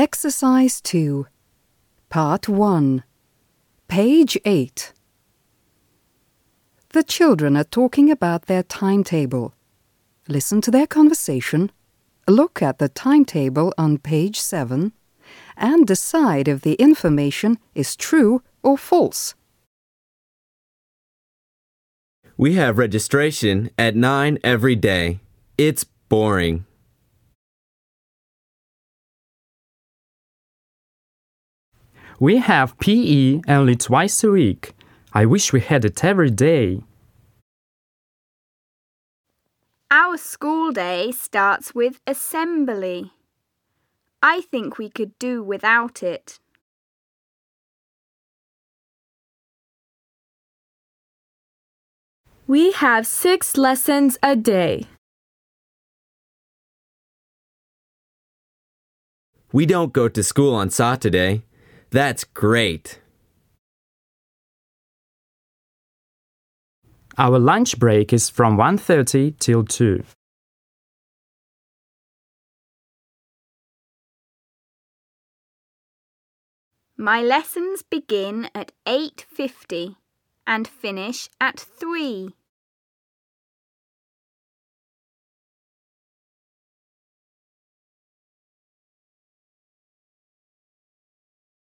Exercise 2, Part 1, Page 8. The children are talking about their timetable. Listen to their conversation, look at the timetable on page 7, and decide if the information is true or false. We have registration at 9 every day. It's boring. We have PE only twice a week. I wish we had it every day. Our school day starts with assembly. I think we could do without it. We have six lessons a day. We don't go to school on Saturday. That's great. Our lunch break is from 1:30 till 2. My lessons begin at 8:50 and finish at 3.